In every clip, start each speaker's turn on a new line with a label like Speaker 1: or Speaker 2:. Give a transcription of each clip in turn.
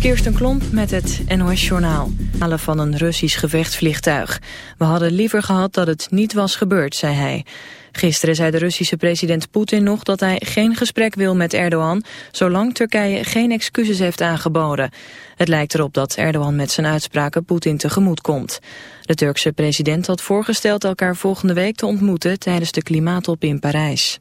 Speaker 1: Kirsten Klomp met het NOS-journaal. van een Russisch gevechtsvliegtuig. We hadden liever gehad dat het niet was gebeurd, zei hij. Gisteren zei de Russische president Poetin nog dat hij geen gesprek wil met Erdogan... zolang Turkije geen excuses heeft aangeboden. Het lijkt erop dat Erdogan met zijn uitspraken Poetin tegemoet komt. De Turkse president had voorgesteld elkaar volgende week te ontmoeten... tijdens de klimaattop in Parijs.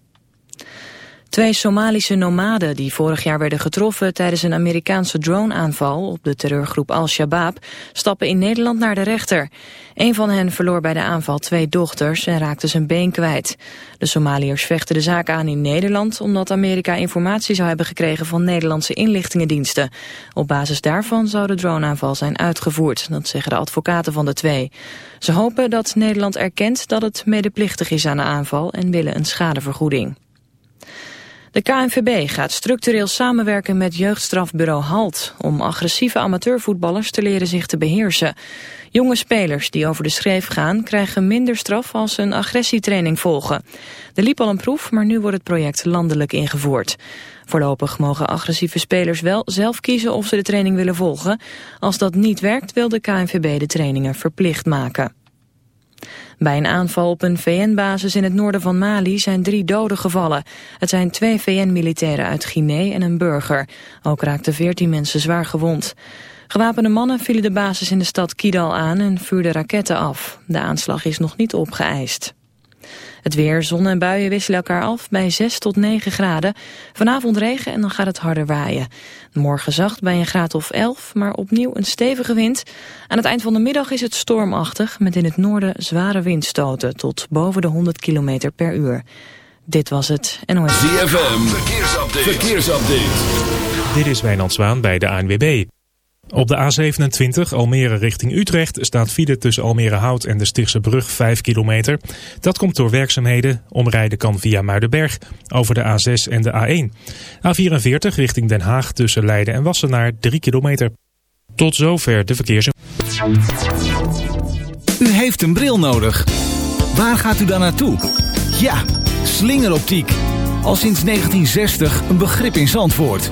Speaker 1: Twee Somalische nomaden die vorig jaar werden getroffen tijdens een Amerikaanse droneaanval op de terreurgroep Al-Shabaab stappen in Nederland naar de rechter. Een van hen verloor bij de aanval twee dochters en raakte zijn been kwijt. De Somaliërs vechten de zaak aan in Nederland omdat Amerika informatie zou hebben gekregen van Nederlandse inlichtingendiensten. Op basis daarvan zou de droneaanval zijn uitgevoerd, dat zeggen de advocaten van de twee. Ze hopen dat Nederland erkent dat het medeplichtig is aan de aanval en willen een schadevergoeding. De KNVB gaat structureel samenwerken met jeugdstrafbureau HALT... om agressieve amateurvoetballers te leren zich te beheersen. Jonge spelers die over de schreef gaan... krijgen minder straf als ze een agressietraining volgen. Er liep al een proef, maar nu wordt het project landelijk ingevoerd. Voorlopig mogen agressieve spelers wel zelf kiezen of ze de training willen volgen. Als dat niet werkt wil de KNVB de trainingen verplicht maken. Bij een aanval op een VN-basis in het noorden van Mali zijn drie doden gevallen. Het zijn twee VN-militairen uit Guinea en een burger. Ook raakten veertien mensen zwaar gewond. Gewapende mannen vielen de basis in de stad Kidal aan en vuurden raketten af. De aanslag is nog niet opgeëist. Het weer, zon en buien wisselen elkaar af bij 6 tot 9 graden. Vanavond regen en dan gaat het harder waaien. Morgen zacht bij een graad of 11, maar opnieuw een stevige wind. Aan het eind van de middag is het stormachtig... met in het noorden zware windstoten tot boven de 100 km per uur. Dit was het NOS.
Speaker 2: ZFM, verkeersupdate. verkeersupdate.
Speaker 3: Dit is Wijnand Zwaan bij de ANWB. Op de A27 Almere richting Utrecht staat file tussen Almere Hout en de Stichtse Brug 5 kilometer. Dat komt door werkzaamheden. Omrijden kan via Muidenberg over de A6 en de A1. A44 richting Den Haag tussen Leiden en Wassenaar 3 kilometer. Tot zover de verkeers.
Speaker 4: U heeft een bril nodig. Waar gaat u dan naartoe? Ja, slingeroptiek. Al sinds 1960 een begrip in Zandvoort.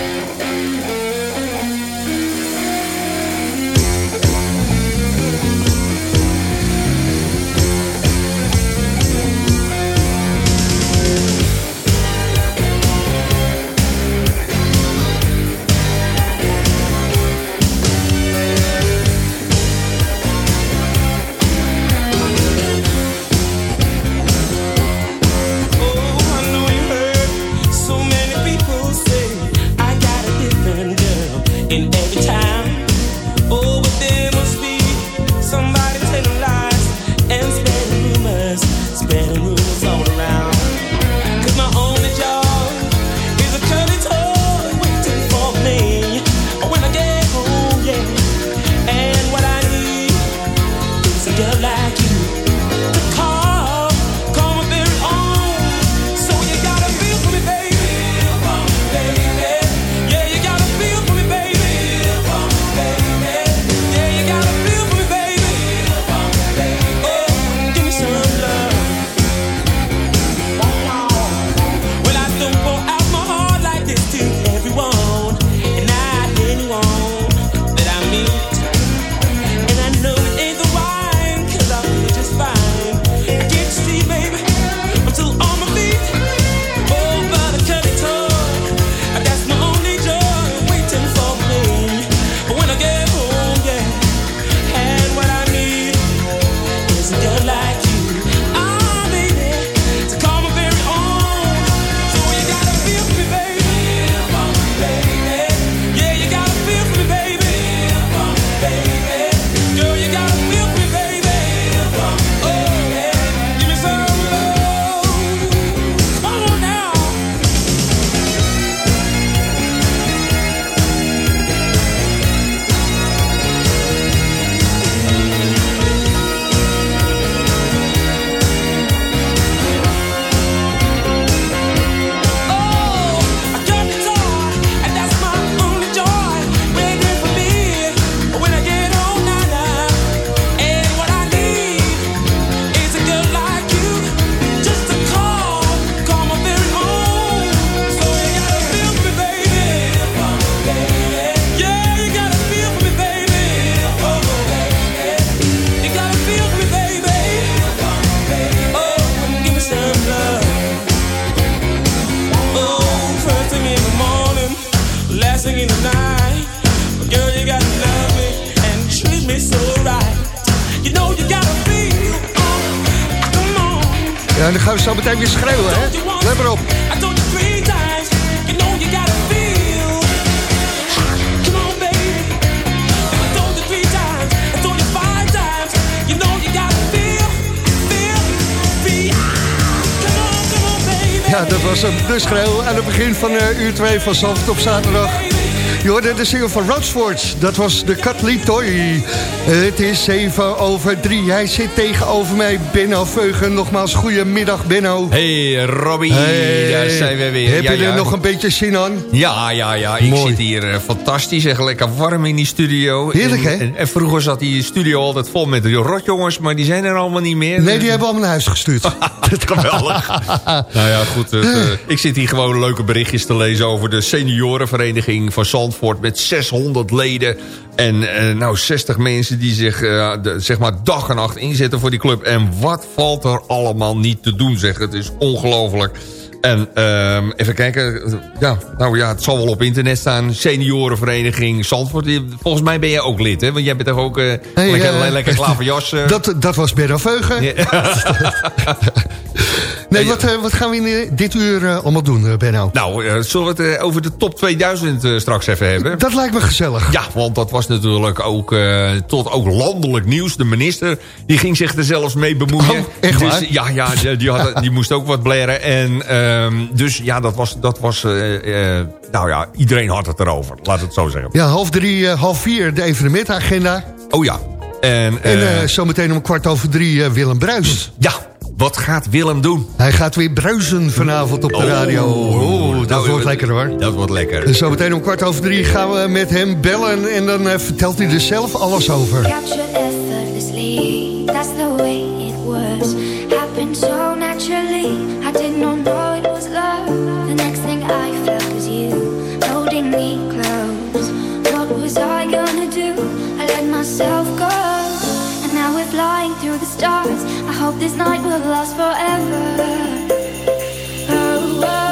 Speaker 5: Uur 2 van Zandvoort op zaterdag. Je hoorde de single van Roadsports. Dat was de Cutley Toy. Het is 7 over 3. Hij zit tegenover mij, Benno Veugen. Nogmaals, goedemiddag, Benno.
Speaker 6: Hey, Robbie.
Speaker 5: Hey.
Speaker 6: Daar zijn we weer.
Speaker 5: Heb
Speaker 6: ja,
Speaker 5: je er nog een beetje zin aan?
Speaker 6: Ja, ja, ja. Ik
Speaker 5: Mooi.
Speaker 6: zit hier eh, fantastisch. Echt lekker warm in die studio.
Speaker 5: Heerlijk,
Speaker 6: en,
Speaker 5: hè?
Speaker 6: En, en vroeger zat die studio altijd vol met rotjongens. Maar die zijn er allemaal niet meer.
Speaker 5: Nee, die hebben allemaal naar huis gestuurd.
Speaker 6: Geweldig. nou ja, goed. Het, eh, ik zit hier gewoon leuke berichtjes te lezen over de seniorenvereniging van Zandvoort. Met 600 leden. En eh, nou 60 mensen die zich eh, de- zeg maar dag en nacht inzetten voor die club. En wat valt er allemaal niet te doen, zeg. Het is ongelooflijk. En ehm, even kijken. Ja, nou ja, het zal wel op internet staan. Seniorenvereniging Zandvoort. Volgens mij ben jij ook lid, hè? Want jij bent toch ook eh,
Speaker 5: Hey,
Speaker 6: lekker, lekker klaverjas.
Speaker 5: Dat, dat was Benno Veugen. Nee, wat, eh, wat gaan we in eh, dit uur eh, allemaal doen, Benno?
Speaker 6: Nou, zullen we het over de top 2000 eh, straks even hebben?
Speaker 5: Dat lijkt me gezellig.
Speaker 6: Ja, want dat was natuurlijk ook tot ook landelijk nieuws. De minister die ging zich er zelfs mee bemoeien.
Speaker 5: Oh, echt
Speaker 6: dus,
Speaker 5: waar?
Speaker 6: Ja, ja die, die, had, die moest ook wat blaren. En ehm, dus ja, dat was, dat was nou ja, iedereen had het erover. Laat het zo zeggen.
Speaker 5: Ja, half drie, half vier, de evenementagenda.
Speaker 6: Oh ja. En,
Speaker 5: En
Speaker 6: eh,
Speaker 5: zometeen om kwart over drie Willem Bruis.
Speaker 6: ja, wat gaat Willem doen?
Speaker 5: Hij gaat weer bruisen vanavond op de radio. Oh, dat
Speaker 6: Nou,
Speaker 5: wordt lekker hoor.
Speaker 6: Dat wordt lekker.
Speaker 5: En zometeen om kwart over drie gaan we met hem bellen. En dan eh, vertelt hij er zelf alles over.
Speaker 7: Effortlessly, that's the way it was. Happened so naturally, I did not know it was love. The next thing I felt was you, holding me close. What was I gonna do? I let myself go. And now we're flying through the stars. Hope this night will last forever. Oh, oh.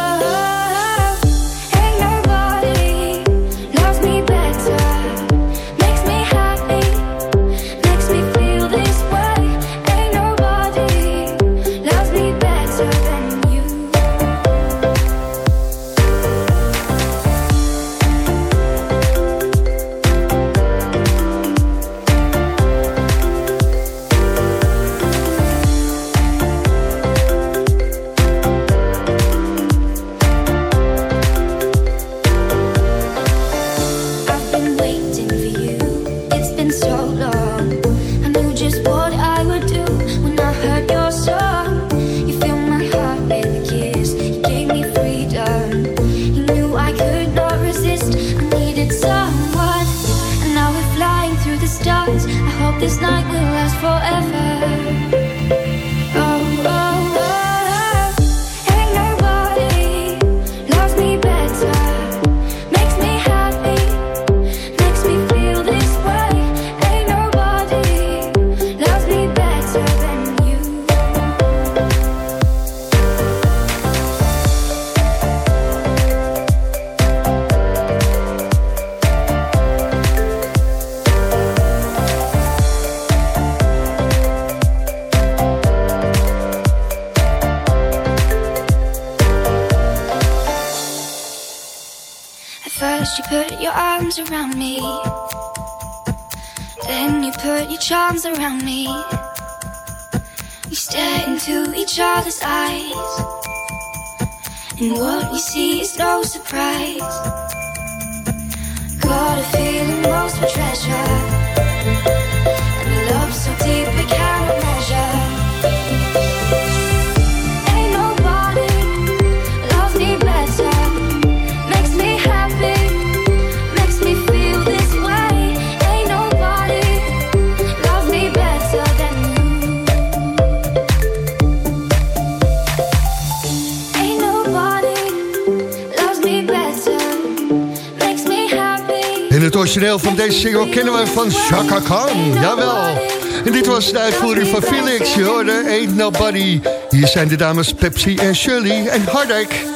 Speaker 5: Origineel van deze single kennen we van Chaka Khan. Jawel. En dit was de uitvoering van Felix. Je hoorde Ain't Nobody. Hier zijn de dames Pepsi en Shirley en Hardek.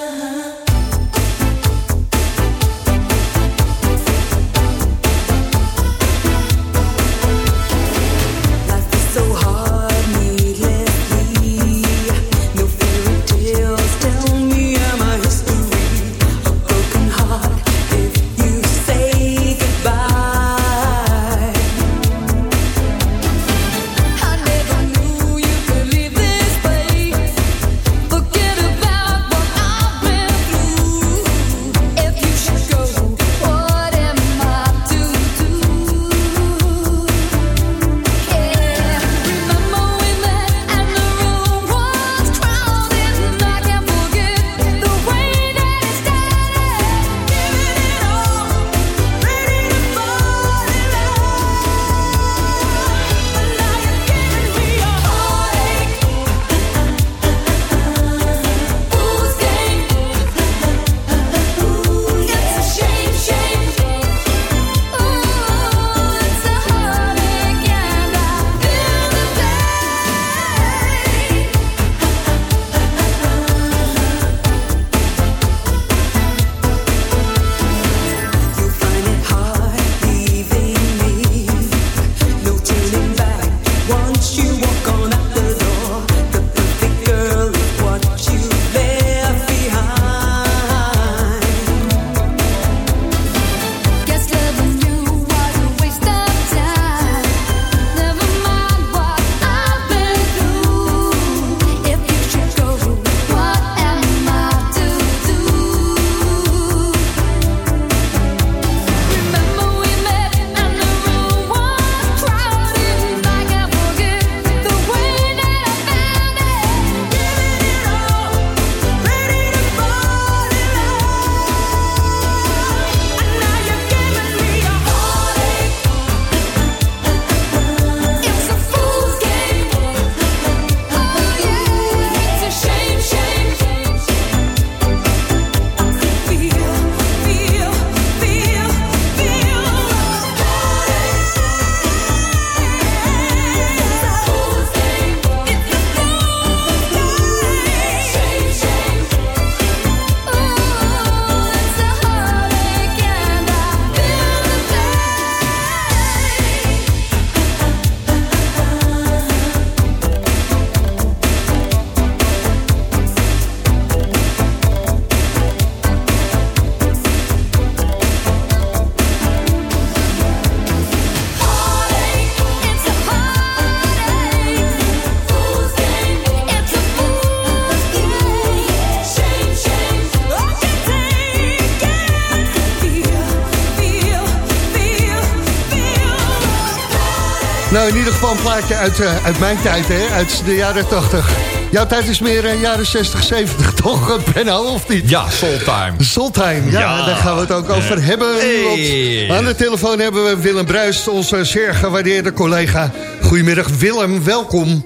Speaker 5: Een plaatje uit, eh, uit mijn tijd, hè? uit de jaren 80. Jouw tijd is meer uh, jaren 60, 70, toch, eh, Benno, of niet?
Speaker 6: Ja, Soultime.
Speaker 5: Soultime, ja,
Speaker 6: Ja.
Speaker 5: daar gaan we het ook over hebben.
Speaker 6: Hey.
Speaker 5: Aan de telefoon hebben we Willem Bruist, onze zeer gewaardeerde collega. Goedemiddag Willem, welkom.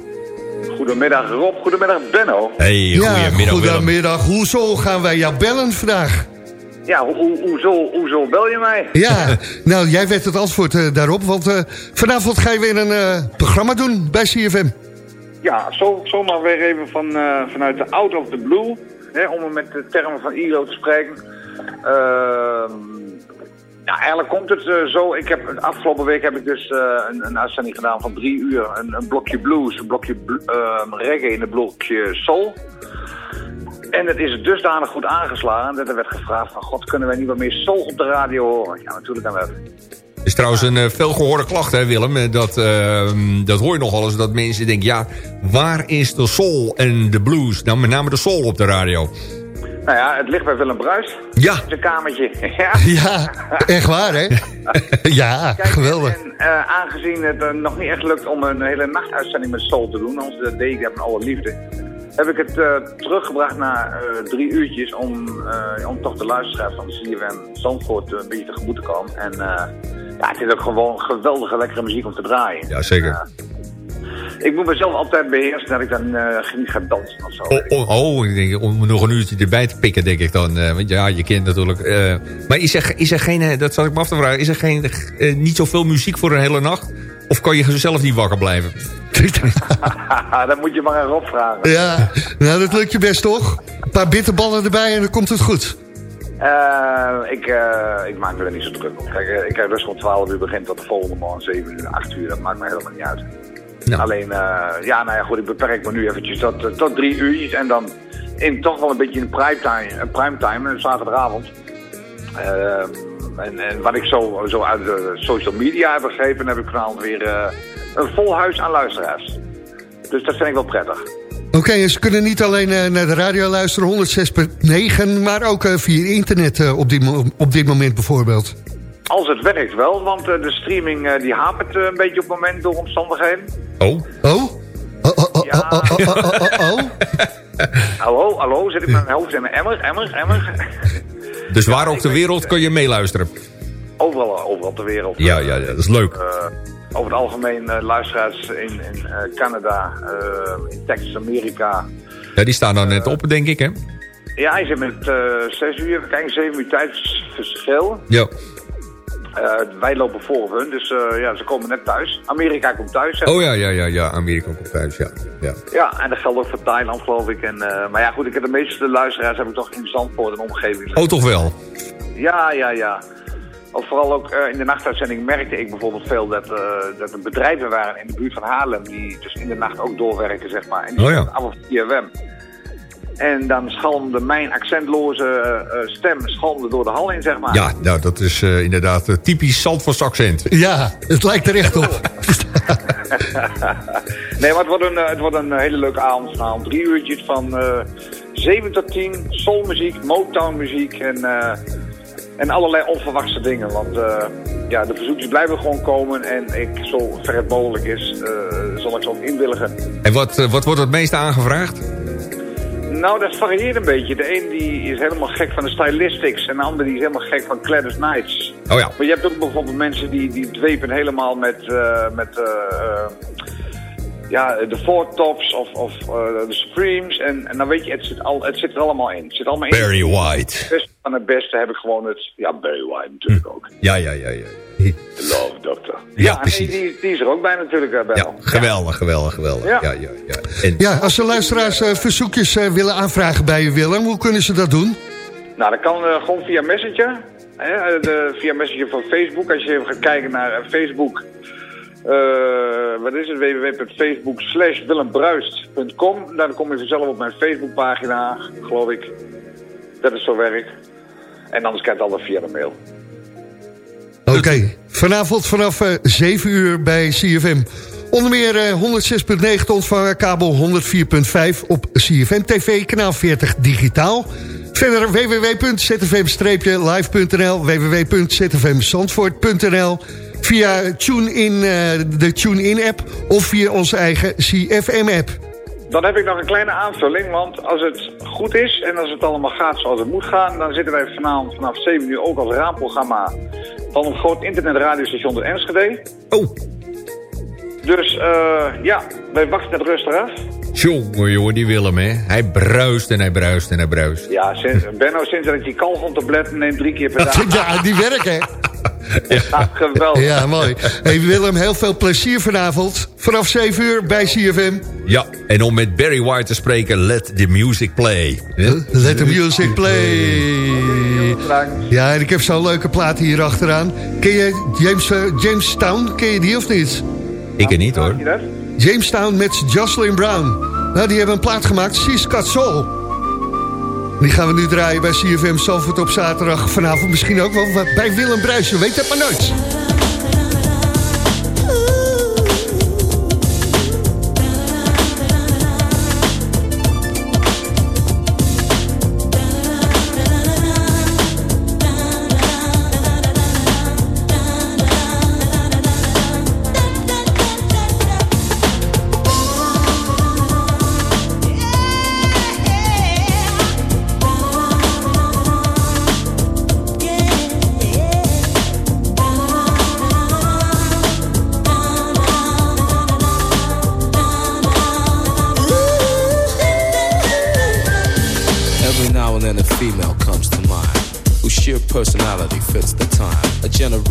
Speaker 8: Goedemiddag Rob, goedemiddag Benno.
Speaker 6: Hey,
Speaker 5: ja,
Speaker 6: goedemiddag Willem.
Speaker 5: goedemiddag. Hoezo gaan wij jou bellen vandaag?
Speaker 8: Ja, ho ho- hoezo, hoezo bel je mij?
Speaker 5: Ja, nou, jij weet het antwoord eh, daarop, want eh, vanavond ga je weer een eh, programma doen bij CFM.
Speaker 8: Ja, zo, zomaar weer even van, vanuit de out of the blue, hè, om met de termen van ILO te spreken. Ehm ja, eigenlijk komt het zo. Ik heb, de afgelopen week heb ik dus een, een uitzending gedaan van drie uur. Een, een blokje blues, een blokje bl- ehm, reggae en een blokje soul. En het is dusdanig goed aangeslagen dat er werd gevraagd van... God, kunnen wij niet wat meer soul op de radio horen? Ja, natuurlijk kan dat.
Speaker 6: is trouwens een uh, veelgehoorde klacht, hè Willem. Eh, Dat, uh, dat hoor je nogal eens, dat mensen denken... ja, waar is de soul en de blues? Nou, met name de soul op de radio.
Speaker 8: Nou ja, het ligt bij Willem Bruis.
Speaker 6: Ja.
Speaker 8: Zijn kamertje. ja.
Speaker 5: Ja, echt waar, hè? ja,
Speaker 8: Kijk,
Speaker 5: geweldig.
Speaker 8: En uh, aangezien het uh, nog niet echt lukt om een hele nachtuitzending met Soul te doen, deed ik met alle liefde, heb ik het uh, teruggebracht naar drie uurtjes om, om toch de luisteraars van CFM Zandvoort een beetje tegemoet te komen. En ja, het is ook gewoon geweldige lekkere muziek om te draaien.
Speaker 6: Ja, zeker.
Speaker 8: ik moet mezelf altijd beheersen dat ik dan niet ga dansen of zo.
Speaker 6: Oh, oh, oh, ik denk, om nog een uurtje erbij te pikken, denk ik dan. want ja, je kent natuurlijk... maar is er, is er geen, dat zat ik me af te vragen, is er geen, niet zoveel muziek voor een hele nacht? Of kan je zelf niet wakker blijven?
Speaker 8: dan moet je maar aan Rob vragen.
Speaker 5: Ja, nou dat lukt je best toch? Een paar bitterballen erbij en dan komt het goed.
Speaker 8: Uh, ik, uh, ik maak me er niet zo druk om. Kijk, ik heb dus om 12 uur begint tot de volgende morgen 7 uur, 8 uur. Dat maakt mij helemaal niet uit. Nou. Alleen, uh, ja, nou ja, goed, ik beperk me nu eventjes tot, tot drie uurtjes. En dan in toch wel een beetje in primetime, primetime een zaterdagavond. En, en, wat ik zo, zo uit de social media heb begrepen, heb ik vanavond weer een vol huis aan luisteraars. Dus dat vind ik wel prettig.
Speaker 5: Oké, okay, ze kunnen niet alleen uh, naar de radio luisteren, 106.9, maar ook uh, via internet uh, op, dit op dit moment bijvoorbeeld.
Speaker 8: Als het werkt wel, want de streaming die hapert een beetje op het moment door omstandigheden.
Speaker 6: Oh?
Speaker 5: Oh? Oh, oh, oh,
Speaker 8: ja.
Speaker 5: oh, oh, oh, oh, oh.
Speaker 8: hallo, hallo, zit ik met mijn hoofd in mijn emmer, emmer, emmer.
Speaker 6: Dus waar ook ter wereld kun je meeluisteren?
Speaker 8: Overal, overal ter wereld.
Speaker 6: Ja, ja, ja dat is leuk.
Speaker 8: over het algemeen uh, luisteraars in, in Canada, in Texas, Amerika.
Speaker 6: Ja, die staan dan net op, denk ik, hè?
Speaker 8: Ja, hij zit met zes uur, kijk, zeven uur tijdsverschil.
Speaker 6: Ja.
Speaker 8: Wij lopen voor hun, dus ja, ze komen net thuis. Amerika komt thuis.
Speaker 6: Oh ja, ja, ja, ja, Amerika komt thuis, ja. Ja,
Speaker 8: ja en dat geldt ook voor Thailand, geloof ik. En, maar ja, goed, ik heb de meeste luisteraars heb ik toch in Zandvoort en omgeving.
Speaker 6: Oh, toch wel?
Speaker 8: Ja, ja, ja. Of vooral ook in de nachtuitzending merkte ik bijvoorbeeld veel dat, dat er bedrijven waren in de buurt van Haarlem die dus in de nacht ook doorwerken, zeg maar. En die
Speaker 6: oh ja.
Speaker 8: af op IFM. En dan schalmde mijn accentloze uh, stem schalmde door de hal in, zeg maar.
Speaker 6: Ja, nou, dat is inderdaad typisch Zandvoorts accent.
Speaker 5: Ja, het lijkt er echt op.
Speaker 8: nee, maar het wordt een, het wordt een hele leuke avond vanavond. Drie uurtjes van 7 tot 10, soulmuziek, Motown muziek en... En allerlei onverwachte dingen. Want uh, ja, de verzoekjes blijven gewoon komen. En ik, zo ver het mogelijk is, uh, zal ik ze ook inwilligen.
Speaker 6: En wat, uh, wat wordt het meeste aangevraagd?
Speaker 8: Nou, dat varieert een beetje. De een die is helemaal gek van de stylistics. En de ander die is helemaal gek van Gladys Knights.
Speaker 6: Oh ja.
Speaker 8: Maar je hebt ook bijvoorbeeld mensen die, die dwepen helemaal met... met ja, de Four Tops of, of uh, de Supremes. En, en dan weet je, het zit, al, het zit er allemaal in. Het zit allemaal in.
Speaker 6: Barry White.
Speaker 8: Het beste van het beste heb ik gewoon het... Ja, Barry White natuurlijk hm. ook.
Speaker 6: Ja, ja, ja. ja.
Speaker 8: The Love Doctor.
Speaker 6: Ja,
Speaker 8: ja
Speaker 6: precies.
Speaker 8: Die, die, is er ook bij natuurlijk. Uh, bij
Speaker 6: ja, geweldig, geweldig, geweldig. Ja, ja, ja. Ja,
Speaker 5: en... ja als de luisteraars uh, verzoekjes uh, willen aanvragen bij je, Willem, hoe kunnen ze dat doen?
Speaker 8: Nou, dat kan gewoon via Messenger. Hè, de, via Messenger van Facebook. Als je even gaat kijken naar Facebook... Uh, wat is het? www.facebook slash willembruist.com. Dan kom je vanzelf op mijn Facebookpagina, geloof ik. Dat is zo werk. En anders kan het altijd via de mail.
Speaker 5: Oké, vanavond vanaf uh, 7 uur bij CFM. Onder meer uh, 106.9 te ontvangen, kabel 104.5 op CFM TV, kanaal 40 digitaal. Verder www.zfm-live.nl, www.zfmzandvoort.nl via TuneIn, eh, de TuneIn-app of via onze eigen CFM-app.
Speaker 8: Dan heb ik nog een kleine aanvulling, want als het goed is en als het allemaal gaat zoals het moet gaan... dan zitten wij vanavond vanaf 7 uur ook als raamprogramma van een groot internetradiostation in Enschede.
Speaker 5: Oh.
Speaker 8: Dus eh, ja, wij wachten het rustig af.
Speaker 6: Jongen, jongen, die Willem, hè. Hij bruist en hij bruist en hij bruist.
Speaker 8: Ja, sinds, Benno, sinds dat ik die kalgontabletten neem drie keer per dag.
Speaker 5: ja, die werken, hè?
Speaker 8: Ja, geweldig.
Speaker 5: Ja, mooi. Hey Willem, heel veel plezier vanavond. Vanaf 7 uur bij CFM.
Speaker 6: Ja, en om met Barry White te spreken, let the music play.
Speaker 5: Let the music play. Ja, en ik heb zo'n leuke plaat hier achteraan. Ken je James, uh, Jamestown? Ken je die of niet?
Speaker 6: Ik ken niet, hoor.
Speaker 5: Jamestown met Jocelyn Brown. Nou, die hebben een plaat gemaakt, She's Got Soul. Die gaan we nu draaien bij CFM Zalvoort op zaterdag. Vanavond misschien ook wel bij Willem Bruijs. Je weet het maar nooit.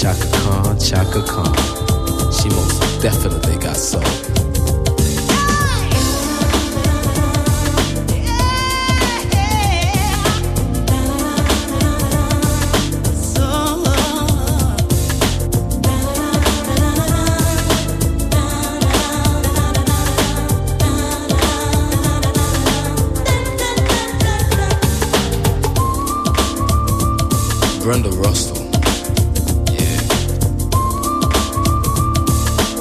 Speaker 9: Chaka Khan, Chaka Khan. She most definitely got soul. Brenda Russell.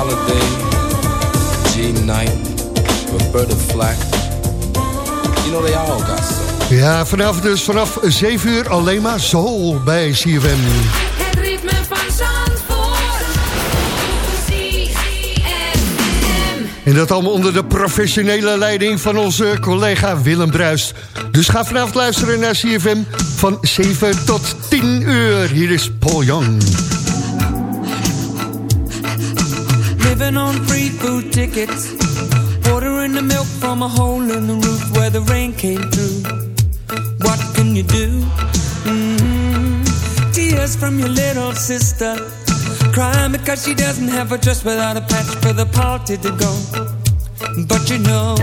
Speaker 9: Holiday, G Knight, Roberta Flack. You know they all got soul.
Speaker 5: Ja, vanavond dus vanaf 7 uur alleen maar Soul bij CFM.
Speaker 10: Het ritme van Zandvoort.
Speaker 5: En dat allemaal onder de professionele leiding van onze collega Willem Bruist. Dus ga vanavond luisteren naar CFM van 7 tot 10 uur. Hier is Paul Young.
Speaker 11: Living on free food tickets. Ordering the milk from a hole in the roof where the rain came through. What can you do? Mm-hmm. Tears from your little sister. Crying because she doesn't have a dress without a patch for the party to go. But you know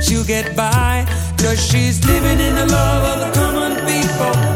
Speaker 11: she'll get by. Cause she's living in the love of the common people.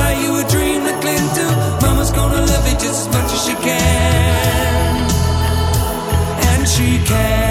Speaker 11: much as she can. And she can.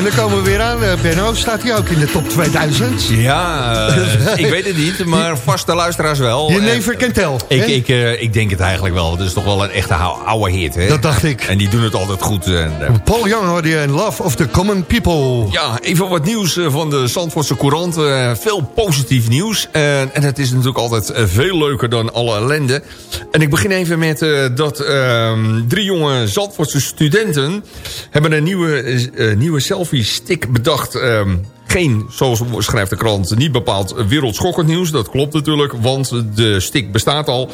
Speaker 5: en dan komen we weer aan. Eh, Benno, staat hij ook in de top 2000?
Speaker 6: Ja, eh, ik weet het niet, maar vaste luisteraars wel.
Speaker 5: Je can tell.
Speaker 6: Ik, ik, eh, ik denk het eigenlijk wel. Het is toch wel een echte oude hit, hè?
Speaker 5: Dat dacht ik.
Speaker 6: En die doen het altijd goed. En,
Speaker 5: Paul Young hoorde je in Love of the Common People.
Speaker 6: ja, even wat nieuws van de Zandvoortse Courant. Veel positief nieuws. En en het is natuurlijk altijd veel leuker dan alle ellende. En ik begin even met dat ehm, drie jonge Zandvoortse studenten... hebben een nieuwe, nieuwe selfie-stick bedacht... Ehm, geen, zoals schrijft de krant, niet bepaald wereldschokkend nieuws. Dat klopt natuurlijk, want de stick bestaat al.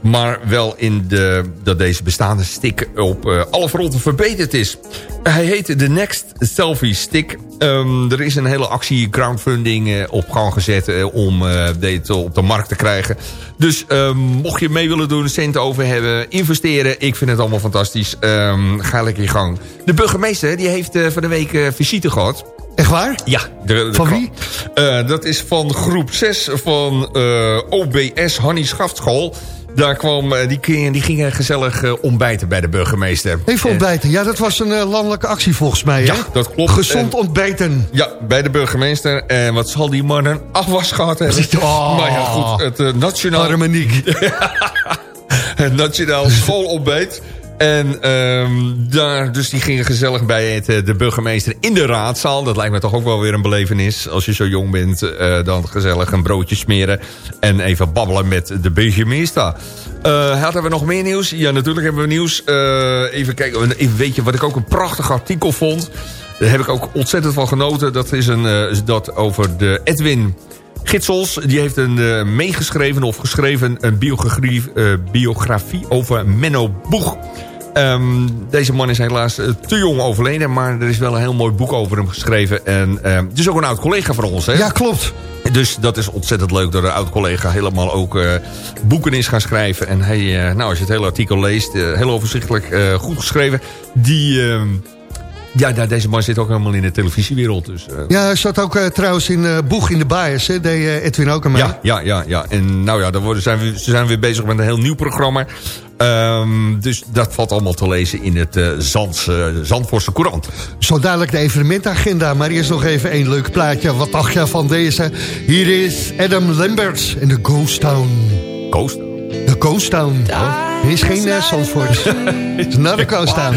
Speaker 6: Maar wel in de, dat deze bestaande stick op eh, alle fronten verbeterd is. Hij heet de Next Selfie Stick. Ehm, er is een hele actie crowdfunding eh, op gang gezet eh, om dit op de markt te krijgen. Dus ehm, mocht je mee willen doen, centen over hebben, investeren. Ik vind het allemaal fantastisch. Ehm, ga lekker in gang. De burgemeester die heeft van de week visite gehad.
Speaker 5: Echt waar?
Speaker 6: Ja. De, de
Speaker 5: Van wie?
Speaker 6: Eh, dat is van groep 6 van eh, OBS Hannie Schaftschool. Daar kwam, eh, die, die gingen gezellig ontbijten bij de burgemeester.
Speaker 5: Even ontbijten. Ja, dat was een landelijke actie volgens mij, hè?
Speaker 6: Ja, dat klopt.
Speaker 5: Gezond
Speaker 6: En-
Speaker 5: ontbijten.
Speaker 6: Ja, bij de burgemeester. En wat zal die man een afwas gehad hebben?
Speaker 5: Oh.
Speaker 6: maar ja, goed. Het eh, nationaal...
Speaker 5: Arme Niek.
Speaker 6: het nationaal schoolontbijt. En ehm, daar, dus die gingen gezellig bij het, eh, de burgemeester in de raadzaal. Dat lijkt me toch ook wel weer een belevenis. Als je zo jong bent, eh, dan gezellig een broodje smeren. En even babbelen met de burgemeester. Eh, hadden we nog meer nieuws? Ja, natuurlijk hebben we nieuws. Even kijken, weet je wat ik ook een prachtig artikel vond? Daar heb ik ook ontzettend van genoten. Dat is een, dat over de Edwin... Gitsels, die heeft een meegeschreven of geschreven een biografie, biografie over Menno Boeg. Ehm, deze man is helaas eh, te jong overleden, maar er is wel een heel mooi boek over hem geschreven. En ehm, het is ook een oud collega van ons, hè?
Speaker 5: Ja, klopt.
Speaker 6: Dus dat is ontzettend leuk dat een oud collega helemaal ook eh, boeken is gaan schrijven. En hij, eh, nou, als je het hele artikel leest, eh, heel overzichtelijk goed geschreven. Die, ehm, ja, nou, deze man zit ook helemaal in de televisiewereld. Dus, eh,
Speaker 5: Ja, hij zat ook eh, trouwens in eh, Boeg in de Bias, hè? Deed Edwin ook aan.
Speaker 6: Ja, ja, ja, ja. En nou ja, dan worden, zijn we, ze zijn weer bezig met een heel nieuw programma. Ehm, dus dat valt allemaal te lezen in het eh Zands, eh, Zandvoortse Courant.
Speaker 5: Zo dadelijk de evenementagenda, maar eerst nog even één leuk plaatje. Wat dacht je van deze? Hier is Adam Lambert in de Ghost Town.
Speaker 6: Ghost?
Speaker 5: De Ghost Town. Dit is geen uh, Zandvoort. Het is naar de Ghost Town.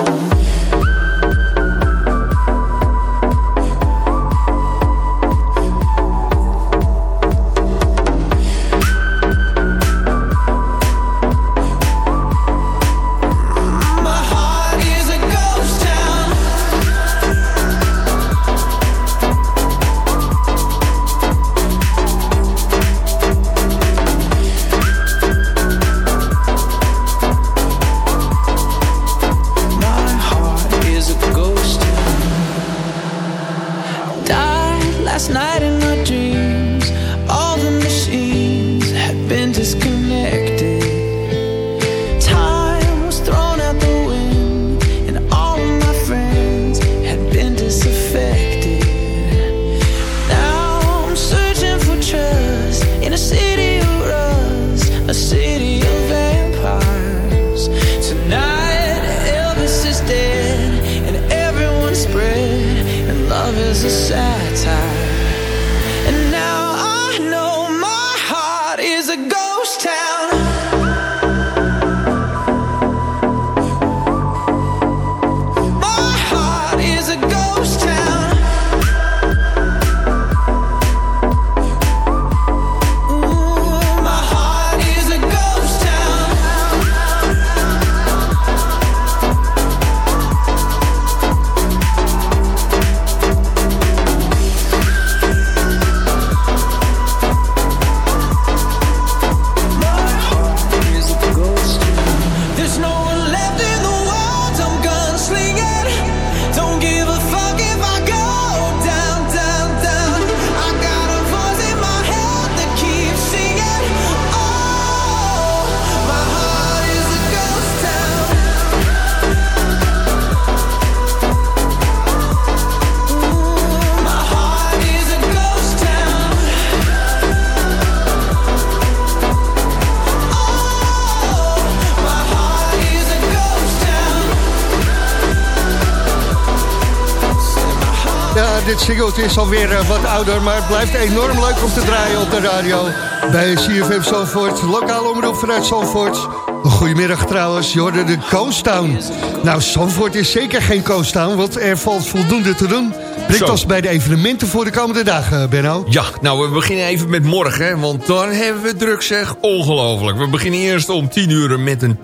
Speaker 5: Singeltje is alweer eh, wat ouder, maar het blijft enorm leuk om te draaien op de radio. Bij CFM Zandvoort, lokale omroep vanuit Zandvoort. Goedemiddag trouwens, je hoorde de Coast Town. Nou, Zandvoort is zeker geen Coast Town, want er valt voldoende te doen. Ons bij de evenementen voor de komende dagen, Benno.
Speaker 6: Ja, nou, we beginnen even met morgen, hè, want dan hebben we druk zeg. Ongelooflijk. We beginnen eerst om 10 uur met een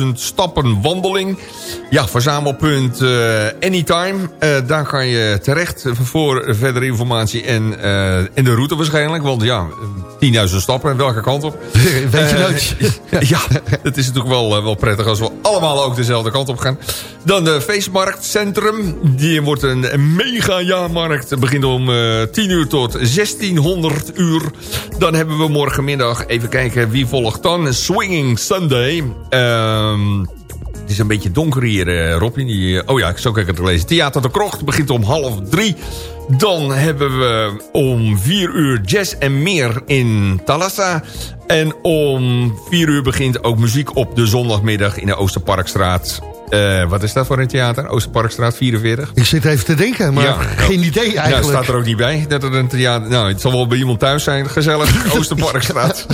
Speaker 6: 10.000 stappen wandeling. Ja, verzamelpunt eh, Anytime. Eh, daar kan je terecht voor verdere informatie en, eh, en de route waarschijnlijk. Want ja, 10.000 stappen, welke kant op?
Speaker 5: Weet je
Speaker 6: Eh,
Speaker 5: nooit.
Speaker 6: ja, het is natuurlijk wel, eh, wel prettig als we allemaal ook dezelfde kant op gaan. Dan de feestmarktcentrum. Die wordt een mega jaarmarkt. Het begint om eh 10 uur tot 1600 uur. Dan hebben we morgenmiddag, even kijken wie volgt dan. Swinging Sunday. Ehm... Het is een beetje donker hier, Robin. Die, eh, oh ja, ik zou kijken het lezen. Theater de Krocht begint om half drie. Dan hebben we om vier uur jazz en meer in Thalassa. En om vier uur begint ook muziek op de zondagmiddag in de Oosterparkstraat. Eh, wat is dat voor een theater? Oosterparkstraat 44?
Speaker 5: Ik zit even te denken, maar geen idee eigenlijk.
Speaker 6: Ja, staat er ook niet bij. Dat het een theater... Nou, het zal wel bij iemand thuis zijn. Gezellig, Oosterparkstraat.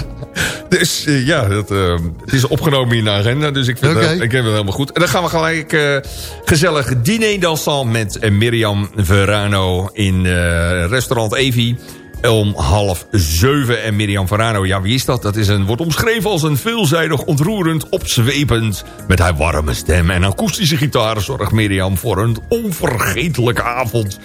Speaker 6: Dus eh, ja, dat, eh, het is opgenomen in de agenda. Dus ik vind,
Speaker 5: Oké.
Speaker 6: het, ik vind het helemaal goed. En dan gaan we gelijk eh, gezellig diner dansant met eh, Mirjam Verano in restaurant Evi. Om half zeven. En Mirjam Verano, ja wie is dat? Dat is een, wordt omschreven als een veelzijdig, ontroerend, opzwepend... met haar warme stem en akoestische gitaar... zorgt Mirjam voor een onvergetelijke avond.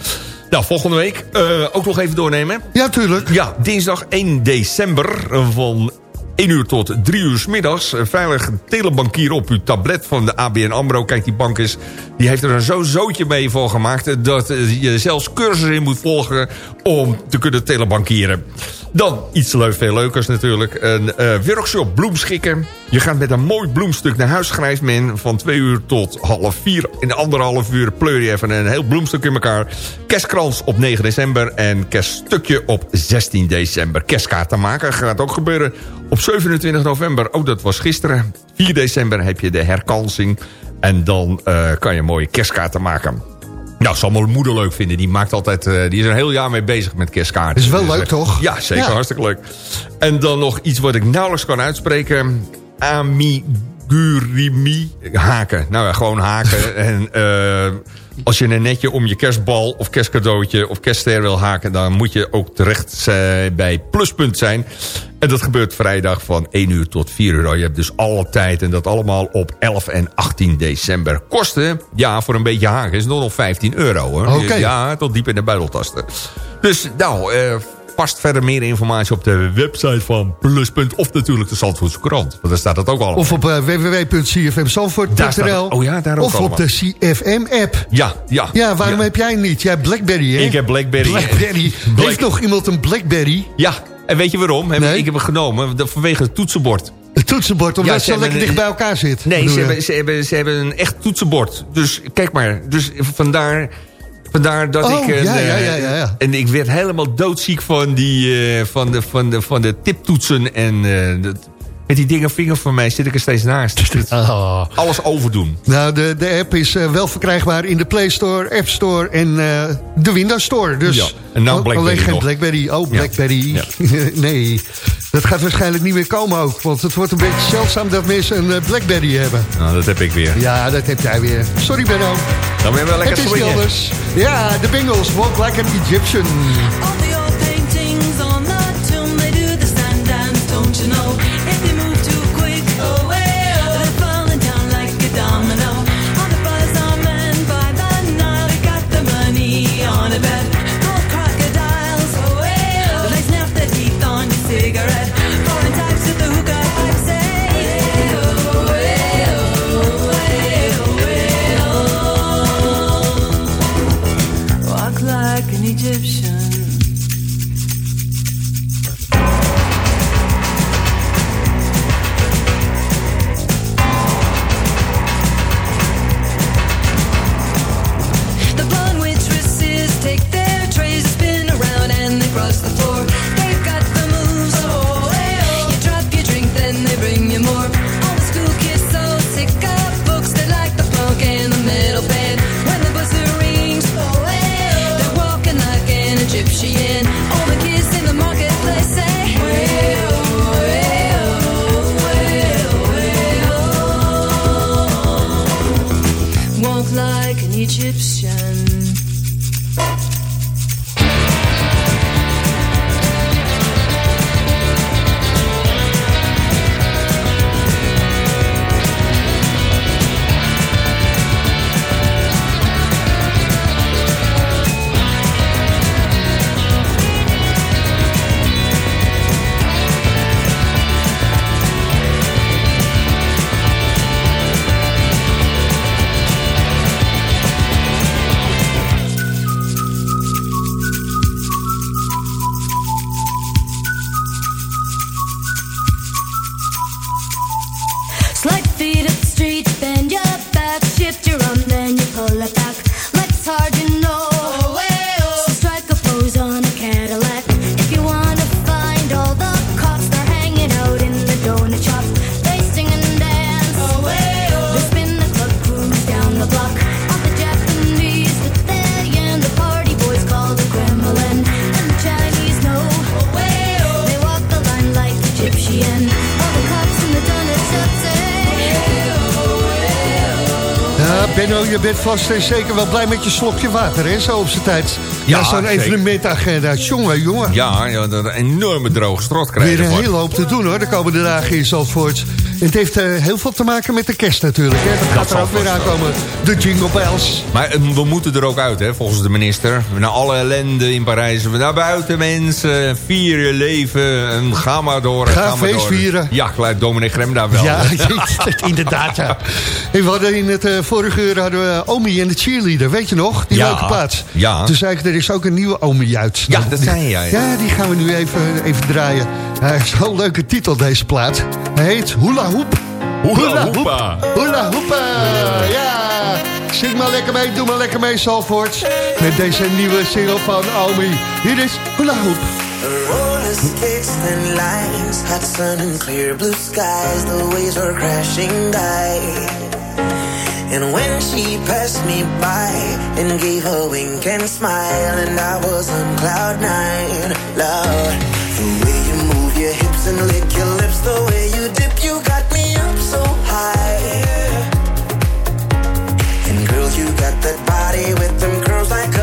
Speaker 6: Nou, volgende week ook nog even doornemen.
Speaker 5: Ja, tuurlijk.
Speaker 6: Ja, dinsdag 1 december van 1 uur tot 3 uur middags. Veilig telebankier op uw tablet van de ABN AMRO. Kijk, die bank is, die heeft er een zo zootje mee voor gemaakt... dat eh, je zelfs cursussen in moet volgen om te kunnen telebankieren. Dan iets leuk, veel leukers natuurlijk. Een eh, workshop bloemschikken. Je gaat met een mooi bloemstuk naar huis, schrijft men. Van twee uur tot half vier. In de anderhalf uur pleur je even een heel bloemstuk in elkaar. Kerstkrans op 9 december en kerststukje op 16 december. Kerstkaarten maken gaat ook gebeuren op 27 november. Oh, dat was gisteren. 4 december heb je de herkansing. En dan eh, kan je mooie kerstkaarten maken. Nou, zal mijn moeder leuk vinden. Die maakt altijd, eh, die is er een heel jaar mee bezig met kerstkaarten.
Speaker 5: Is wel
Speaker 6: Dus,
Speaker 5: leuk,
Speaker 6: eh,
Speaker 5: toch?
Speaker 6: Ja, zeker.
Speaker 5: Ja.
Speaker 6: Hartstikke leuk. En dan nog iets wat ik nauwelijks kan uitspreken. Amigurumi haken. Nou ja, gewoon haken. en eh, als je een netje om je kerstbal of kerstcadeautje of kerstster wil haken... dan moet je ook terecht bij Pluspunt zijn. En dat gebeurt vrijdag van 1 uur tot 4 uur. Je hebt dus alle tijd en dat allemaal op 11 en 18 december. Kosten, ja, voor een beetje haken is nog nog 15 euro. Hoor.
Speaker 5: Oké.
Speaker 6: Ja, tot diep in de buideltasten. Dus nou, eh vast verder meer informatie op de website van Pluspunt... of natuurlijk de Zandvoortse krant. Want daar staat dat ook allemaal.
Speaker 5: Of op uh,
Speaker 6: Daar
Speaker 5: www.cfmzandvoort.nl
Speaker 6: oh ja, daar ook
Speaker 5: Of op de CFM-app.
Speaker 6: Ja, ja.
Speaker 5: Ja, waarom heb jij niet? Jij hebt Blackberry, hè?
Speaker 6: Ik heb Blackberry.
Speaker 5: Blackberry.
Speaker 6: Black-
Speaker 5: Heeft nog iemand een Blackberry?
Speaker 6: Ja, en weet je waarom? Heb-
Speaker 5: Nee.
Speaker 6: Ik heb hem genomen vanwege het toetsenbord.
Speaker 5: Het toetsenbord, omdat
Speaker 6: Ja, ze
Speaker 5: zo lekker
Speaker 6: een-
Speaker 5: dicht bij elkaar zit.
Speaker 6: Nee, ze hebben, ze, hebben, ze hebben een echt toetsenbord. Dus kijk maar. Dus vandaar, vandaar dat
Speaker 5: Oh,
Speaker 6: ik... een,
Speaker 5: ja, ja,
Speaker 6: eh,
Speaker 5: ja, ja, ja.
Speaker 6: En ik werd helemaal doodziek van, die, eh, van, de, van, de, van de tiptoetsen. En eh, dat, met die dingen vinger van mij zit ik er steeds naast.
Speaker 5: Oh.
Speaker 6: Alles overdoen.
Speaker 5: Nou, de, de app is eh, wel verkrijgbaar in de Play Store, App Store en eh, de Windows Store. Dus
Speaker 6: Ja, en nou
Speaker 5: al-
Speaker 6: Blackberry
Speaker 5: alleen geen
Speaker 6: nog.
Speaker 5: Blackberry. Oh. Blackberry.
Speaker 6: Ja.
Speaker 5: nee, dat gaat waarschijnlijk niet meer komen ook. Want het wordt een beetje zeldzaam dat mensen een eh, Blackberry hebben.
Speaker 6: Nou, dat heb ik weer.
Speaker 5: Ja, dat heb jij weer. Sorry Benno.
Speaker 6: Dan ben je wel lekker
Speaker 5: Het is niet anders. Ja, de Bengals, Walk Like an Egyptian. Benno, je bent vast en zeker wel blij met je slokje water, hè? Zo op zijn tijd. Ja,
Speaker 6: Ja,
Speaker 5: zo'n evenementagenda. Jongen, jongen.
Speaker 6: Ja, ja dat een enorme droge strot krijgen.
Speaker 5: Weer een hele hoop te doen hoor, de komende dagen in Zandvoort. En het heeft eh, heel veel te maken met de kerst natuurlijk. Hè. Dat gaat er ook weer aankomen. De Jingle Bells.
Speaker 6: Maar eh, we moeten er ook uit, hè, volgens de minister. Na alle ellende in Parijs. Naar buiten, mensen. Vier je leven. En ga maar door. en
Speaker 5: Ga feest
Speaker 6: door.
Speaker 5: vieren.
Speaker 6: Ja, gelijk Dominic Grem daar wel.
Speaker 5: Ja, inderdaad, ja. We hadden in het eh, vorige uur hadden we Omi en de cheerleader. Weet je nog? Die
Speaker 6: Ja.
Speaker 5: leuke plaats.
Speaker 6: Ja.
Speaker 5: Toen zei ik, er is ook een nieuwe Omi uit.
Speaker 6: Ja, dat zei je, ja, ja.
Speaker 5: Ja, die gaan we nu even, even draaien. Hij heeft zo'n leuke titel, deze plaat. Hij heet Hula Hoop.
Speaker 6: Hula Hoopa.
Speaker 5: Hula Hoopa, ja. Zing maar lekker mee, doe maar lekker mee, Salford. Met deze nieuwe single van Omi. Hier is Hula Hoop.
Speaker 12: Roller skates, thin lines, hot sun and clear blue skies. The waves were crashing by. And when she passed me by and gave a wink and smile, and I was on cloud nine, you and lick your lips, the way you dip, you got me up so high. And girl, you got that body with them curls like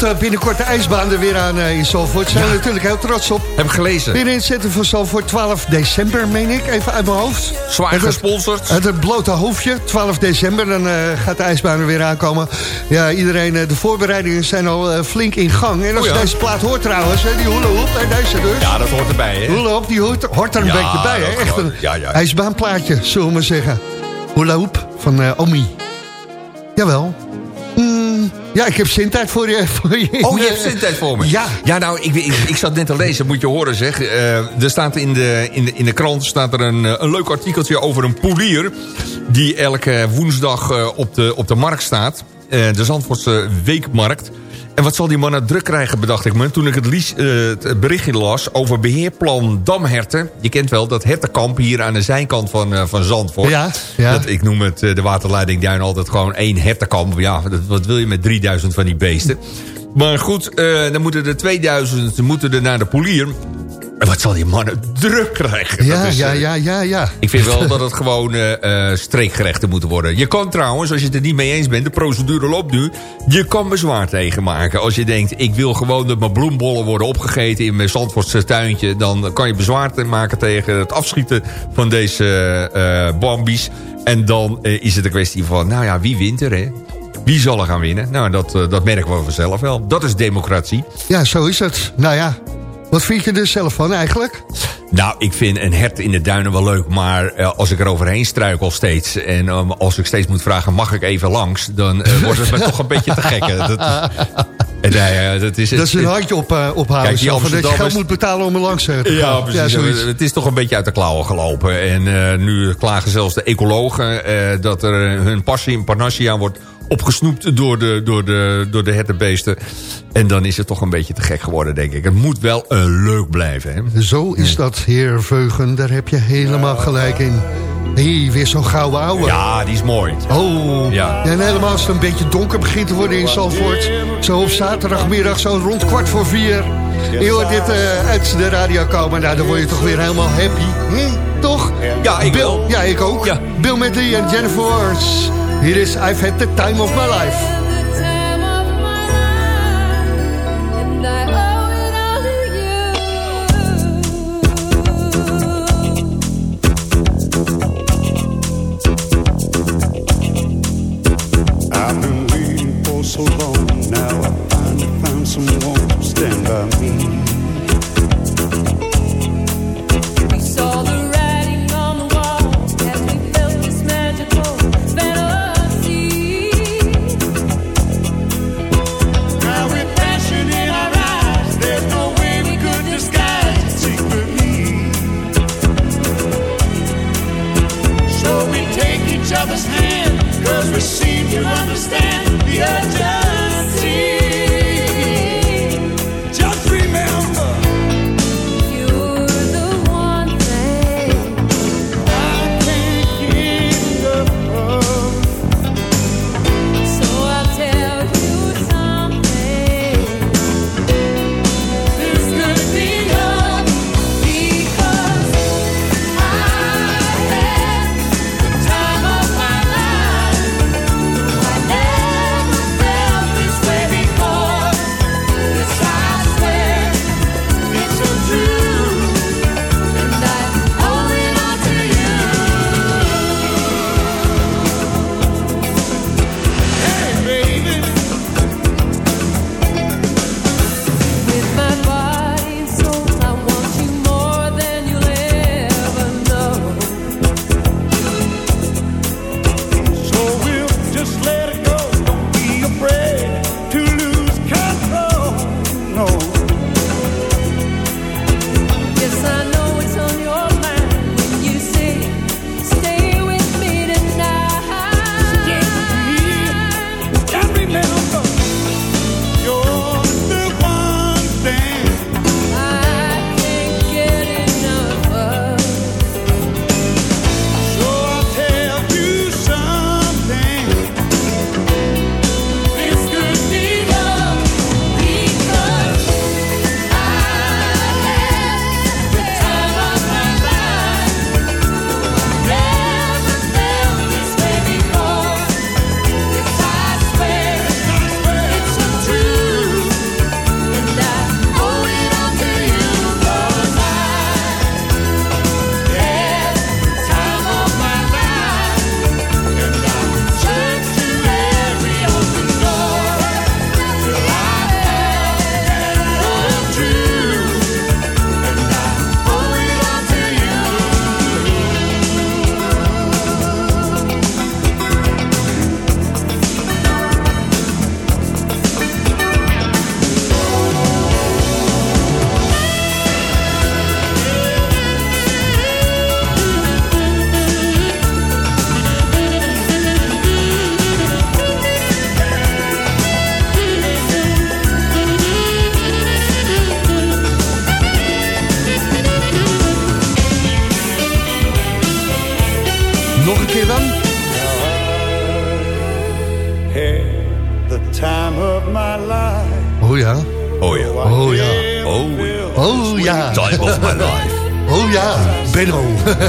Speaker 5: komt binnenkort de ijsbaan er weer aan eh, in Zalvoort. Zijn we natuurlijk heel trots op.
Speaker 6: Heb ik gelezen.
Speaker 5: Weer inzetten van Zalvoort 12 december, meen ik. Even uit mijn hoofd.
Speaker 6: Zwaar
Speaker 5: Het-
Speaker 6: gesponsord.
Speaker 5: Het, het blote hoofdje, 12 december, dan eh, gaat de ijsbaan er weer aankomen. Ja, iedereen, eh, de voorbereidingen zijn al flink in gang. En als
Speaker 6: Oh
Speaker 5: je
Speaker 6: ja.
Speaker 5: deze plaat hoort trouwens, hè, die hoop, en deze dus.
Speaker 6: Ja, dat hoort erbij, hè?
Speaker 5: Hoop, die hoort, hoort er een
Speaker 6: Ja,
Speaker 5: beetje bij, hè. Echt een ijsbaanplaatje, zullen we maar zeggen. Hoop van Omi. Jawel. Ja, ik heb zintijd voor je. Voor je
Speaker 6: Oh, je hebt
Speaker 5: eh,
Speaker 6: zintijd voor me.
Speaker 5: Ja.
Speaker 6: Ja, nou, ik, ik, ik zat net te lezen, moet je horen zeg. Eh, er staat in de, in, de, in de krant staat er een, eh, een leuk artikeltje over een poelier... die elke woensdag op, de, op de markt staat. De Zandvoortse Weekmarkt. En wat zal die man nou druk krijgen, bedacht ik me... toen ik het, lies, eh, het berichtje las over beheerplan Damherten. Je kent wel dat hertenkamp hier aan de zijkant van, eh, van Zandvoort.
Speaker 5: Ja, ja.
Speaker 6: Dat, ik noem het eh, de waterleiding Duin altijd gewoon één hertenkamp. Ja, dat, wat wil je met 3000 van die beesten? Maar goed, dan moeten er 2000 moeten er naar de polier. En wat zal die mannen druk krijgen?
Speaker 5: Ja,
Speaker 6: is,
Speaker 5: ja,
Speaker 6: eh,
Speaker 5: ja, ja, ja.
Speaker 6: Ik vind wel dat het gewoon eh, streekgerechten moeten worden. Je kan trouwens, als je het er niet mee eens bent... de procedure loopt nu... je kan bezwaar tegen maken. Als je denkt, ik wil gewoon dat mijn bloembollen worden opgegeten... in mijn Zandvoortse tuintje... dan kan je bezwaar maken tegen het afschieten van deze eh bambies. En dan is het een kwestie van, nou ja, wie wint er, hè? Wie zal er gaan winnen? Nou, dat, dat merken we vanzelf wel. Dat is democratie.
Speaker 5: Ja, zo is het. Nou ja, wat vind je er zelf van eigenlijk?
Speaker 6: Nou, ik vind een hert in de duinen wel leuk. Maar eh, als ik er overheen struikel steeds... en um, als ik steeds moet vragen, mag ik even langs... dan eh, wordt het me toch een beetje te gek. Dat, nou ja, dat is,
Speaker 13: Dat is een handje op, eh, ophalen.
Speaker 6: Kijk, die
Speaker 13: dat je geld moet betalen om er langs eh, te
Speaker 6: Ja,
Speaker 13: gaan.
Speaker 6: precies.
Speaker 13: zoiets.
Speaker 6: het is toch een beetje uit de klauwen gelopen. En eh, nu klagen zelfs de ecologen eh, dat er eh, hun passie in Parnassia wordt opgesnoept door de, door, de, door de hertenbeesten. En dan is het toch een beetje te gek geworden, denk ik. Het moet wel leuk blijven. Hè?
Speaker 13: Zo is dat, heer Veugen. Daar heb je helemaal gelijk in. Hé, weer zo'n gouden ouwe.
Speaker 6: Ja, die is mooi.
Speaker 13: Oh,
Speaker 6: Ja.
Speaker 13: en helemaal als het een beetje donker begint te worden in Zalvoort. Zo op zaterdagmiddag, zo rond kwart voor vier. Je hoort dit eh, uit de radio komen. Nou, dan word je toch weer helemaal happy. Hm? Toch?
Speaker 6: Ja, ik
Speaker 13: Bill,
Speaker 6: wel.
Speaker 13: Ja, ik ook.
Speaker 6: Ja.
Speaker 13: Bill Medley en Jennifer Warnes. Hier is I've had the time of my life.
Speaker 5: Time of my life.
Speaker 13: Oh ja.
Speaker 6: Oh ja.
Speaker 13: Oh ja.
Speaker 6: Oh,
Speaker 13: Oh ja.
Speaker 6: time of my life.
Speaker 13: Oh ja, Benno.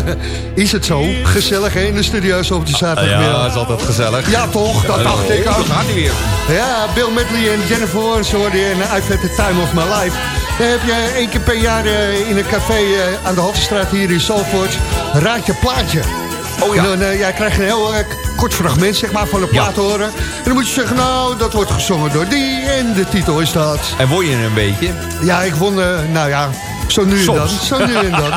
Speaker 13: is het zo? Gezellig hè, in de studio's op de zaterdagmiddag.
Speaker 6: Ja, is altijd gezellig.
Speaker 13: Ja, toch? Dat dacht ik ook.
Speaker 6: gaat weer.
Speaker 13: Ja, Bill Medley en Jennifer Warnes hoorde je en I've had the time of my life. Dan heb je één keer per jaar eh, in een café eh, aan de Hofstraat hier in Zalvoort... Raad je plaatje.
Speaker 6: Oh ja.
Speaker 13: En dan eh, ja, krijg je een heel eh, kort fragment zeg maar, van een plaat
Speaker 6: Ja.
Speaker 13: horen. En dan moet je zeggen, nou, dat wordt gezongen door die en de titel is dat.
Speaker 6: En word je een beetje?
Speaker 13: Ja, ik won, eh, nou ja,
Speaker 5: Zo nu en
Speaker 6: Soms.
Speaker 5: dan, zo nu en dan.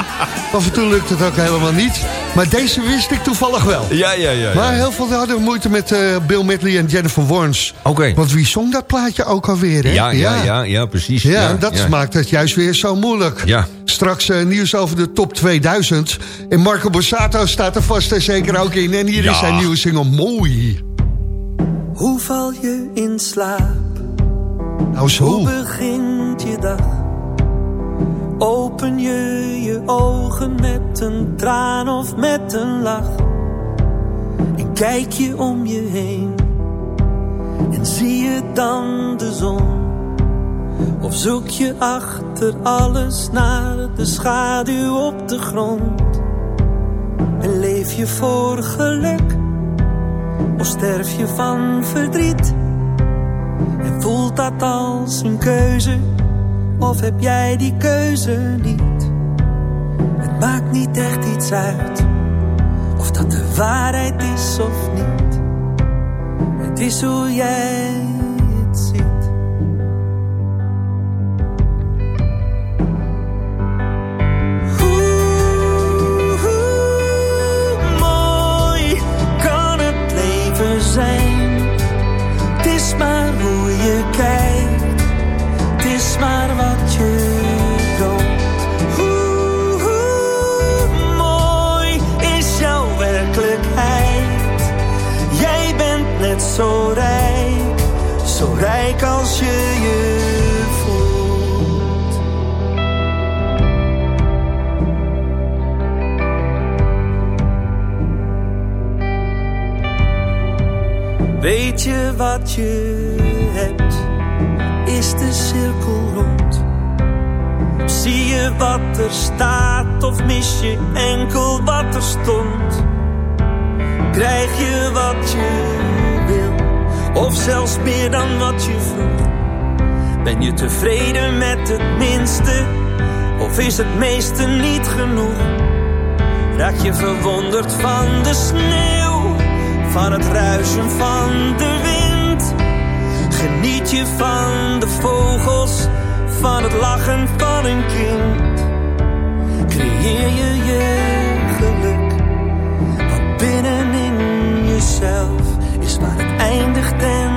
Speaker 5: Af en toe lukt het ook helemaal niet. Maar deze wist ik toevallig wel.
Speaker 6: Ja, ja, ja. ja.
Speaker 5: Maar heel veel hadden moeite met eh, Bill Medley en Jennifer Warnes.
Speaker 6: Oké.
Speaker 5: Want wie zong dat plaatje ook alweer, hè?
Speaker 6: Ja, ja, ja, ja, precies.
Speaker 5: Ja,
Speaker 6: Ja,
Speaker 5: en dat
Speaker 6: ja.
Speaker 5: maakt het juist weer zo moeilijk.
Speaker 6: Ja.
Speaker 5: Straks eh, nieuws over de top 2000. En Marco Borsato staat er vast en zeker ook in. En hier
Speaker 6: Ja.
Speaker 5: is zijn nieuwe single Mooi.
Speaker 14: Hoe val je in slaap?
Speaker 5: Nou zo.
Speaker 14: Hoe begint je dag? Open je je ogen met een traan of met een lach? En kijk je om je heen? En zie je dan de zon? Of zoek je achter alles naar de schaduw op de grond? En leef je voor geluk? Of sterf je van verdriet? En voelt dat als een keuze? Of heb jij die keuze niet? Het maakt niet echt iets uit Of dat de waarheid is of niet Het is hoe jij wat je hebt? Is de cirkel rond? Zie je wat er staat of mis je enkel wat er stond? Krijg je wat je wil of zelfs meer dan wat je vroeg? Ben je tevreden met het minste of is het meeste niet genoeg? Raak je verwonderd van de sneeuw, van het ruisen van de wind? Geniet je van de vogels, van het lachen van een kind? Creëer je je geluk, want binnenin jezelf is waar het eindigt en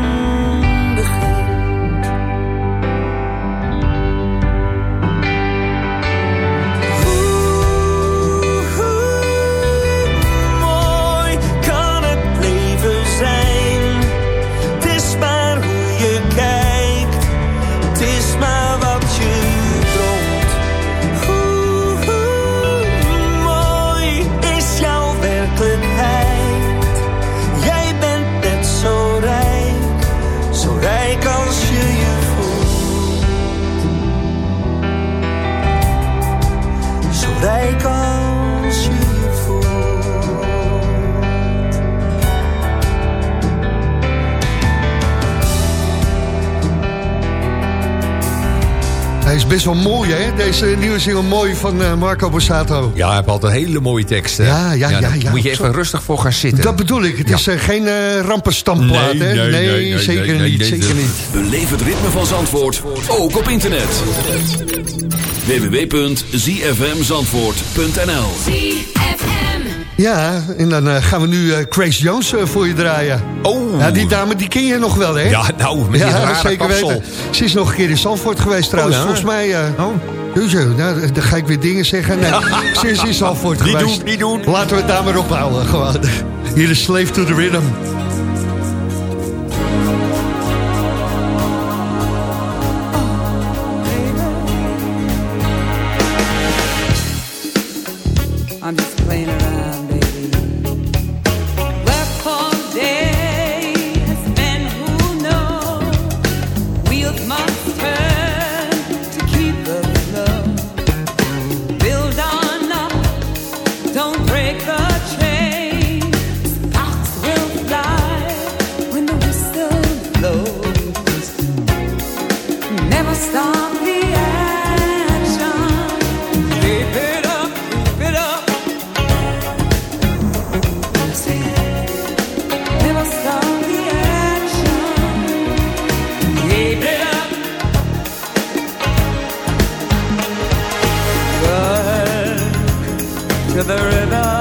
Speaker 14: is
Speaker 5: best wel mooi, hè? Deze nieuwe single mooi van eh, Marco Borsato.
Speaker 6: Ja, hij heeft altijd hele mooie teksten.
Speaker 5: Ja, ja, ja, ja.
Speaker 6: moet je even rustig voor gaan zitten.
Speaker 5: Dat bedoel ik. Het
Speaker 6: Ja.
Speaker 5: is eh, geen eh rampenstampplaat,
Speaker 6: Nee,
Speaker 5: hè?
Speaker 6: nee, nee, nee,
Speaker 5: zeker
Speaker 6: nee,
Speaker 5: niet.
Speaker 6: nee,
Speaker 5: zeker
Speaker 6: nee.
Speaker 5: niet.
Speaker 2: Beleef het ritme van Zandvoort, ook op internet. www.zfmzandvoort.nl
Speaker 5: Ja, en dan eh, gaan we nu eh, Grace Jones eh, voor je draaien.
Speaker 6: Oh.
Speaker 5: Ja, die dame die ken je nog wel, hè?
Speaker 6: Ja, nou, met die rare
Speaker 5: zeker
Speaker 6: kapsel.
Speaker 5: weten. Ze is nog een keer in Zandvoort geweest trouwens.
Speaker 6: Oh, ja?
Speaker 5: Volgens mij...
Speaker 6: Oh.
Speaker 5: Dus, nou, dan ga ik weer dingen zeggen. Nee, ze is in Zandvoort
Speaker 6: Niet
Speaker 5: geweest.
Speaker 6: doen, niet doen.
Speaker 5: Laten we het daar maar op houden. Gewoon. Hier is Slave to the Rhythm.
Speaker 15: to the
Speaker 16: river.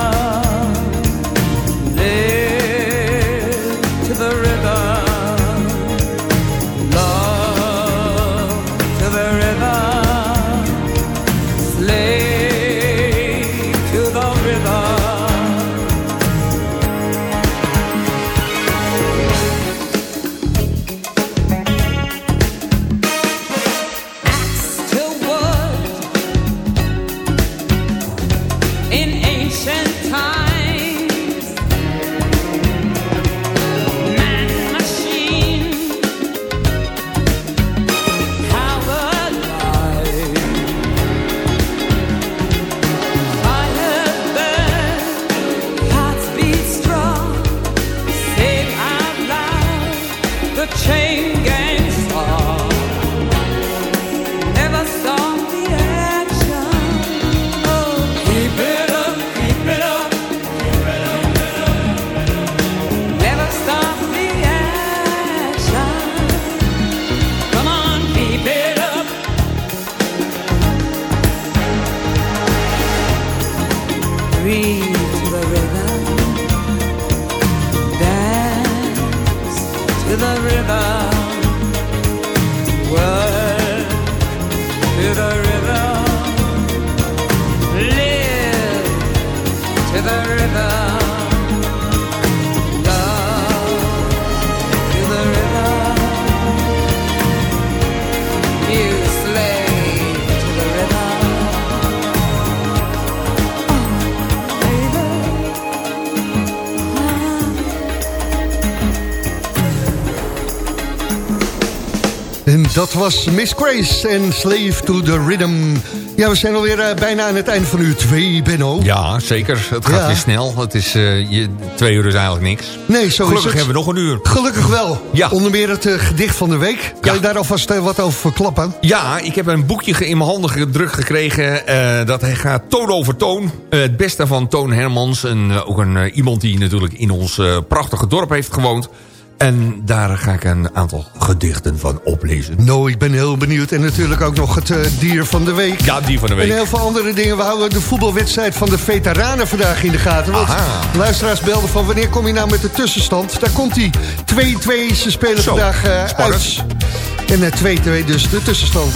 Speaker 10: En dat was Miss Grace en Slave to the Rhythm. Ja, we zijn alweer eh, bijna aan het einde van uur 2, Benno.
Speaker 6: Ja, zeker. Het gaat
Speaker 10: Ja.
Speaker 6: weer snel. Het is, eh, je, twee uur is eigenlijk niks.
Speaker 10: Nee, zo
Speaker 6: Gelukkig hebben we nog een uur.
Speaker 10: Gelukkig wel.
Speaker 6: Ja.
Speaker 10: Onder meer het eh, gedicht van de week. Kan je daar alvast wat over verklappen?
Speaker 6: Ja, ik heb een boekje in mijn handen gedrukt gekregen. dat gaat toon over toon. Het beste van Toon Hermans. En, ook een, iemand die natuurlijk in ons prachtige dorp heeft gewoond. En daar ga ik een aantal gedichten van oplezen.
Speaker 10: Nou, ik ben heel benieuwd. En natuurlijk ook nog het eh, dier van de week.
Speaker 6: Ja, dier van de week.
Speaker 10: En heel veel andere dingen. We houden de voetbalwedstrijd van de veteranen vandaag in de gaten. Want
Speaker 6: Aha.
Speaker 10: luisteraars belden van wanneer kom je nou met de tussenstand? Daar komt hij. 2-2. Ze spelen
Speaker 6: Zo,
Speaker 10: vandaag eh,
Speaker 6: spannend.
Speaker 10: uit. En eh, 2-2 dus de tussenstand.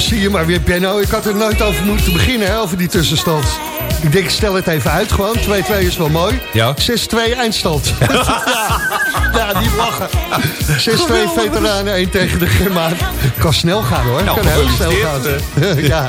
Speaker 10: Zie je maar weer, Benno. Ik had er nooit over moeten beginnen, hè, over die tussenstand. Ik denk, stel het even uit gewoon. 2-2 is wel mooi.
Speaker 6: Ja.
Speaker 10: 6-2 eindstand. ja. ja, die lachen. 6-2 veteranen, 1 tegen de Germaan. Kan snel gaan hoor.
Speaker 6: Nou,
Speaker 10: kan heel snel gaan.
Speaker 6: gefeliciteerd,
Speaker 10: ja.